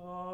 Oh.